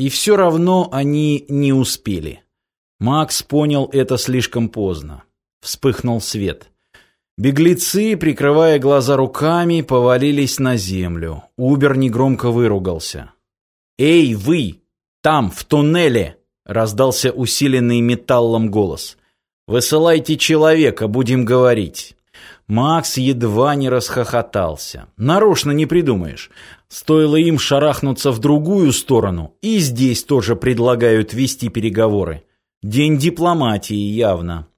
И все равно они не успели. Макс понял это слишком поздно. Вспыхнул свет. Беглецы, прикрывая глаза руками, повалились на землю. Убер негромко выругался. «Эй, вы! Там, в туннеле!» — раздался усиленный металлом голос. «Высылайте человека, будем говорить». Макс едва не расхохотался. Нарочно не придумаешь. Стоило им шарахнуться в другую сторону, и здесь тоже предлагают вести переговоры. День дипломатии явно.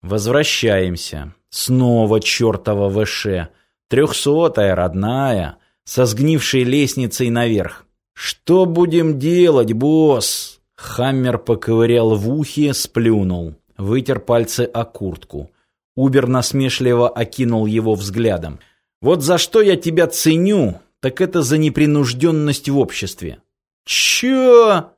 Возвращаемся. Снова чертова ВШ. Трехсотая, родная, со сгнившей лестницей наверх. «Что будем делать, босс?» Хаммер поковырял в ухе, сплюнул. Вытер пальцы о куртку. Убер насмешливо окинул его взглядом. «Вот за что я тебя ценю, так это за непринужденность в обществе». «Чё?»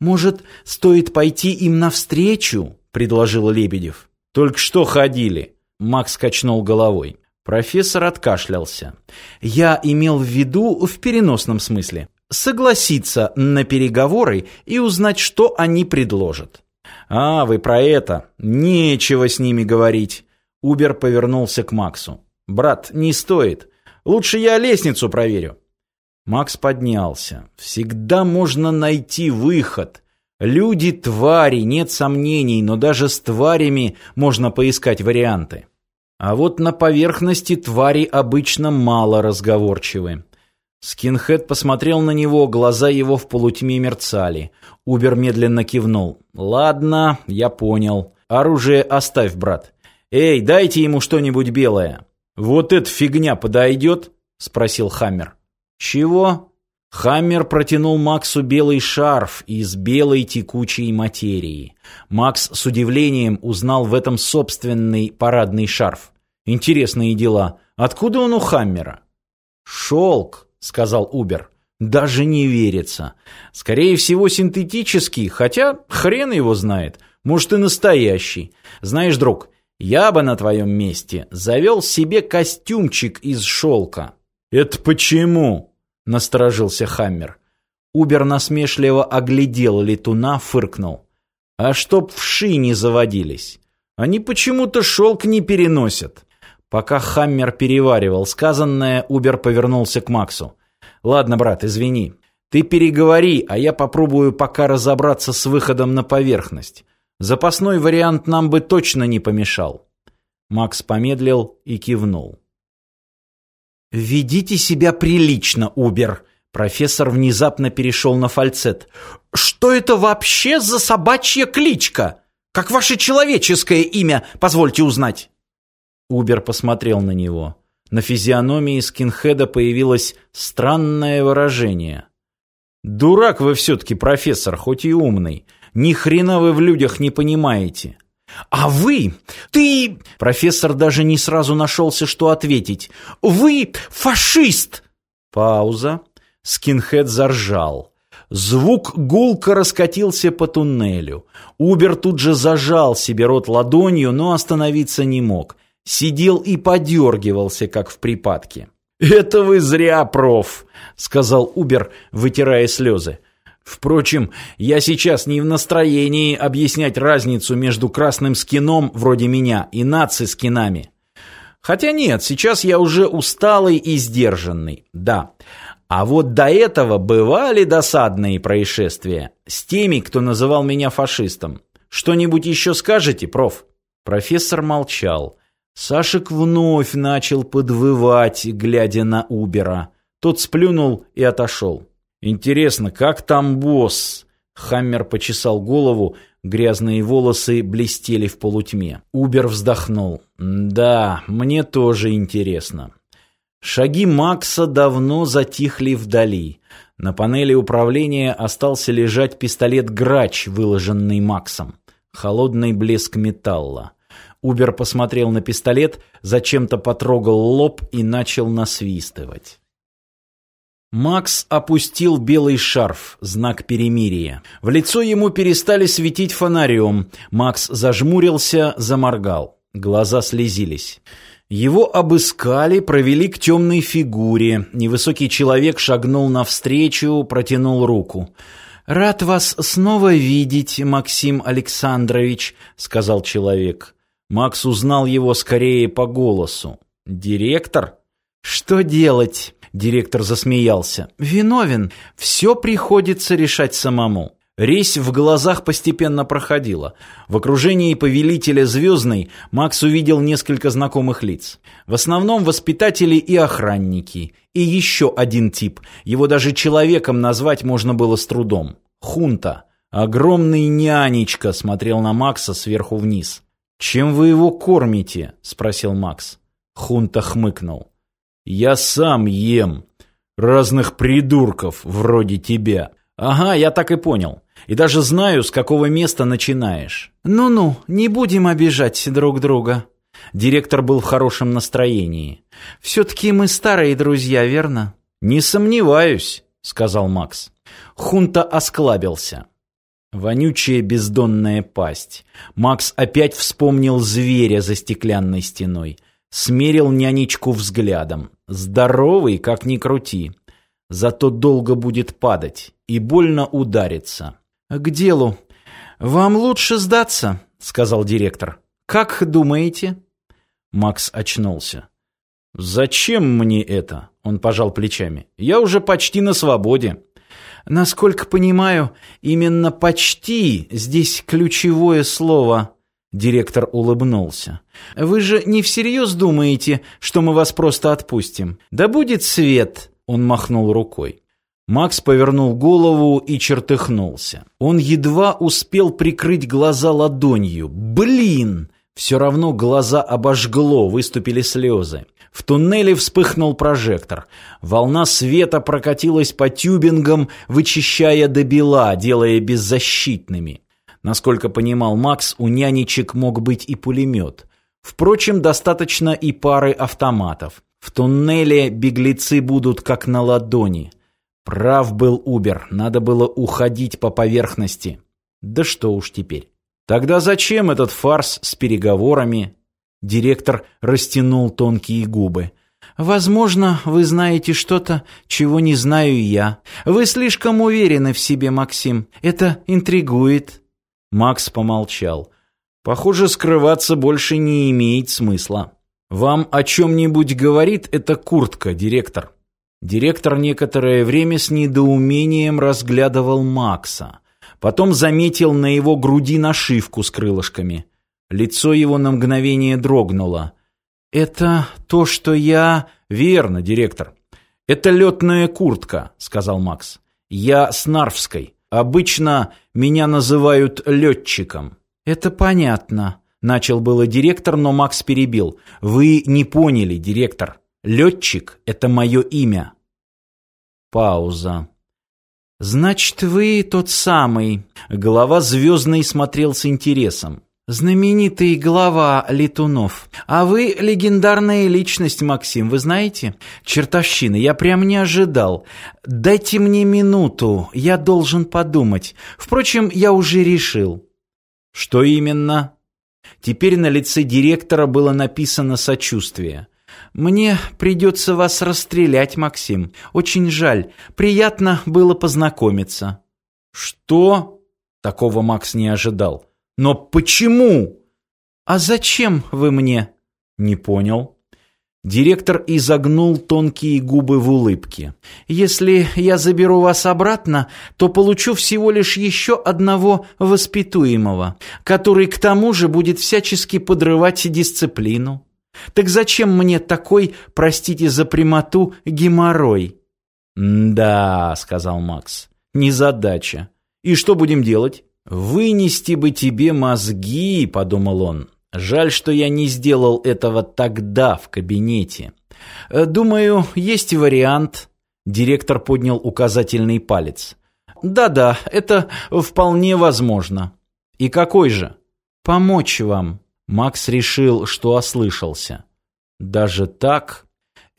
«Может, стоит пойти им навстречу?» — предложил Лебедев. «Только что ходили». Макс качнул головой. Профессор откашлялся. «Я имел в виду в переносном смысле. Согласиться на переговоры и узнать, что они предложат». «А, вы про это. Нечего с ними говорить. Убер повернулся к Максу. «Брат, не стоит. Лучше я лестницу проверю». Макс поднялся. «Всегда можно найти выход. Люди — твари, нет сомнений, но даже с тварями можно поискать варианты. А вот на поверхности твари обычно мало разговорчивы». Скинхед посмотрел на него, глаза его в полутьме мерцали. Убер медленно кивнул. «Ладно, я понял. Оружие оставь, брат. «Эй, дайте ему что-нибудь белое». «Вот эта фигня подойдет?» — спросил Хаммер. «Чего?» Хаммер протянул Максу белый шарф из белой текучей материи. Макс с удивлением узнал в этом собственный парадный шарф. Интересные дела. Откуда он у Хаммера? «Шелк», — сказал Убер. «Даже не верится. Скорее всего, синтетический, хотя хрен его знает. Может, и настоящий. Знаешь, друг, я бы на твоем месте завел себе костюмчик из шелка. Это почему? Насторожился Хаммер. Убер насмешливо оглядел летуна, фыркнул. А чтоб вши не заводились. Они почему-то шелк не переносят. Пока Хаммер переваривал сказанное, Убер повернулся к Максу. «Ладно, брат, извини. Ты переговори, а я попробую пока разобраться с выходом на поверхность. Запасной вариант нам бы точно не помешал. Макс помедлил и кивнул. «Ведите себя прилично, Убер!» Профессор внезапно перешел на фальцет. «Что это вообще за собачья кличка? Как ваше человеческое имя, позвольте узнать?» Убер посмотрел на него. На физиономии скинхеда появилось странное выражение. «Дурак вы все-таки, профессор, хоть и умный. Ни хрена вы в людях не понимаете. А вы, ты... Профессор даже не сразу нашелся, что ответить. Вы фашист! Пауза. Скинхед заржал. Звук гулко раскатился по туннелю. Убер тут же зажал себе рот ладонью, но остановиться не мог. Сидел и подергивался, как в припадке. «Это вы зря, проф», — сказал Убер, вытирая слезы. Впрочем, я сейчас не в настроении объяснять разницу между красным скином вроде меня и наци-скинами. Хотя нет, сейчас я уже усталый и сдержанный, да. А вот до этого бывали досадные происшествия с теми, кто называл меня фашистом. Что-нибудь еще скажете, проф? Профессор молчал. Сашек вновь начал подвывать, глядя на Убера. Тот сплюнул и отошел. Интересно, как там босс? Хаммер почесал голову, грязные волосы блестели в полутьме. Убер вздохнул. Да, мне тоже интересно. Шаги Макса давно затихли вдали. На панели управления остался лежать пистолет «Грач», выложенный Максом. Холодный блеск металла. Убер посмотрел на пистолет, зачем-то потрогал лоб и начал насвистывать. Макс опустил белый шарф, знак перемирия. В лицо ему перестали светить фонарем. Макс зажмурился, заморгал. Глаза слезились. Его обыскали, провели к темной фигуре. Невысокий человек шагнул навстречу, протянул руку. «Рад вас снова видеть, Максим Александрович», — сказал человек. Макс узнал его скорее по голосу. «Директор?» «Что делать?» — директор засмеялся. «Виновен. Все приходится решать самому». Резь в глазах постепенно проходила. В окружении повелителя Звездной Макс увидел несколько знакомых лиц. В основном воспитатели и охранники. И еще один тип. Его даже человеком назвать можно было с трудом. Хунта. Огромный нянечка смотрел на Макса сверху вниз. «Чем вы его кормите?» – спросил Макс. Хунта хмыкнул. «Я сам ем. Разных придурков вроде тебя». «Ага, я так и понял. И даже знаю, с какого места начинаешь». «Ну-ну, не будем обижать друг друга». Директор был в хорошем настроении. «Все-таки мы старые друзья, верно?» «Не сомневаюсь», — сказал Макс. Хунта осклабился. Вонючая бездонная пасть. Макс опять вспомнил зверя за стеклянной стеной. Смерил нянечку взглядом. Здоровый, как ни крути. Зато долго будет падать и больно удариться. «К делу. Вам лучше сдаться», — сказал директор. «Как думаете?» Макс очнулся. «Зачем мне это?» — он пожал плечами. «Я уже почти на свободе». «Насколько понимаю, именно «почти» здесь ключевое слово». Директор улыбнулся. «Вы же не всерьез думаете, что мы вас просто отпустим? Да будет свет!» Он махнул рукой. Макс повернул голову и чертыхнулся. Он едва успел прикрыть глаза ладонью. «Блин!» Все равно глаза обожгло, выступили слезы. В туннеле вспыхнул прожектор. Волна света прокатилась по тюбингам, вычищая до бела, делая беззащитными. Насколько понимал Макс, у нянечек мог быть и пулемет. Впрочем, достаточно и пары автоматов. В туннеле беглецы будут как на ладони. Прав был Убер, надо было уходить по поверхности. Да что уж теперь. Тогда зачем этот фарс с переговорами? Директор растянул тонкие губы. Возможно, вы знаете что-то, чего не знаю я. Вы слишком уверены в себе, Максим. Это интригует. Макс помолчал. Похоже, скрываться больше не имеет смысла. «Вам о чем-нибудь говорит эта куртка, директор?» Директор некоторое время с недоумением разглядывал Макса. Потом заметил на его груди нашивку с крылышками. Лицо его на мгновение дрогнуло. «Это то, что я...» «Верно, директор. Это летная куртка», — сказал Макс. «Я с Нарвской. Обычно меня называют летчиком». «Это понятно», Начал было директор, но Макс перебил. «Вы не поняли, директор. Летчик — это мое имя». Пауза. «Значит, вы тот самый...» Голова звездный смотрел с интересом. «Знаменитый глава Летунов. А вы легендарная личность, Максим, вы знаете? Чертовщина, я прям не ожидал. Дайте мне минуту, я должен подумать. Впрочем, я уже решил». «Что именно?» Теперь на лице директора было написано сочувствие. «Мне придется вас расстрелять, Максим. Очень жаль. Приятно было познакомиться». «Что?» Такого Макс не ожидал. «Но почему?» «А зачем вы мне?» «Не понял». Директор изогнул тонкие губы в улыбке. «Если я заберу вас обратно, то получу всего лишь еще одного воспитуемого, который к тому же будет всячески подрывать дисциплину. Так зачем мне такой, простите за прямоту, геморрой?» «Да», — сказал Макс, — «незадача. И что будем делать?» «Вынести бы тебе мозги», — подумал он. Жаль, что я не сделал этого тогда в кабинете. Э, думаю, есть вариант. Директор поднял указательный палец. Да-да, это вполне возможно. И какой же? Помочь вам. Макс решил, что ослышался. Даже так?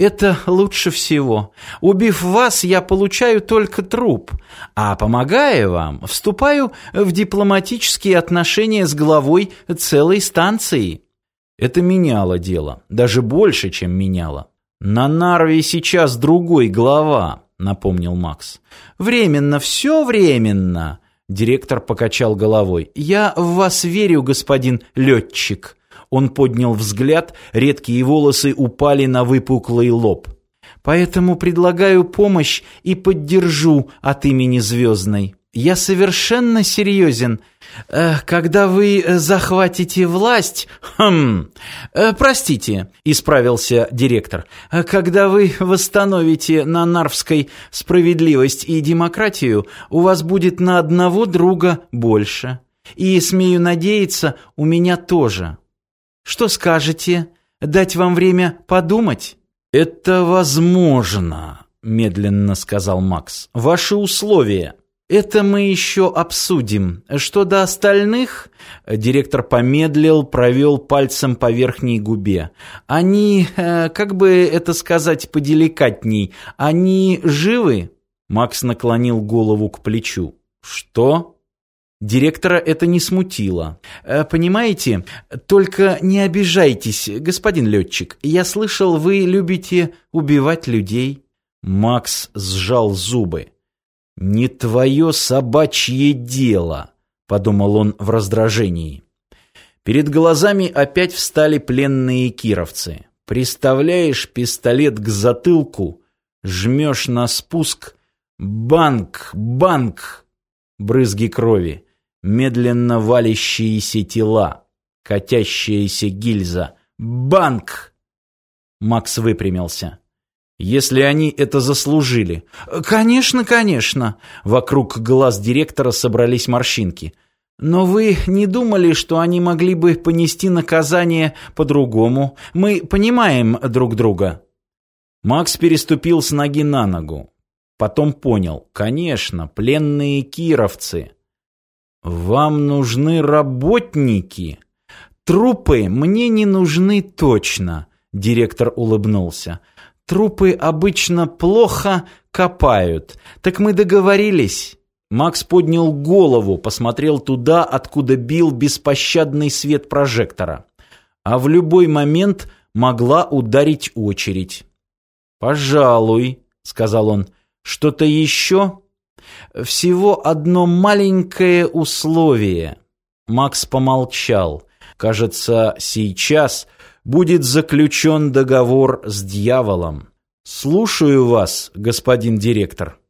Это лучше всего. Убив вас, я получаю только труп, а помогая вам, вступаю в дипломатические отношения с главой целой станции. Это меняло дело, даже больше, чем меняло. На Нарве сейчас другой глава, напомнил Макс. Временно, все временно. Директор покачал головой. Я в вас верю, господин летчик. Он поднял взгляд, редкие волосы упали на выпуклый лоб. Поэтому предлагаю помощь и поддержу от имени Звездной. Я совершенно серьезен. Э, когда вы захватите власть... Хм... Э, простите, исправился директор. Э, когда вы восстановите на Нарвской справедливость и демократию, у вас будет на одного друга больше. И, смею надеяться, у меня тоже. Что скажете? Дать вам время подумать? Это возможно, медленно сказал Макс. Ваши условия. Это мы еще обсудим. Что до остальных, директор помедлил, провел пальцем по верхней губе. Они, э, как бы это сказать поделикатней, они живы? Макс наклонил голову к плечу. Что? Директора это не смутило. «Э, «Понимаете, только не обижайтесь, господин летчик. Я слышал, вы любите убивать людей». Макс сжал зубы. «Не твое собачье дело», — подумал он в раздражении. Перед глазами опять встали пленные кировцы. Приставляешь пистолет к затылку, жмешь на спуск. Банк, банк! Брызги крови, медленно валящиеся тела, катящаяся гильза. Банк! Макс выпрямился если они это заслужили. Конечно, конечно. Вокруг глаз директора собрались морщинки. Но вы не думали, что они могли бы понести наказание по-другому? Мы понимаем друг друга. Макс переступил с ноги на ногу. Потом понял. Конечно, пленные кировцы. Вам нужны работники. Трупы мне не нужны точно, директор улыбнулся. Трупы обычно плохо копают. Так мы договорились. Макс поднял голову, посмотрел туда, откуда бил беспощадный свет прожектора. А в любой момент могла ударить очередь. «Пожалуй», — сказал он, — «что-то еще?» «Всего одно маленькое условие». Макс помолчал. Кажется, сейчас будет заключен договор с дьяволом. Слушаю вас, господин директор.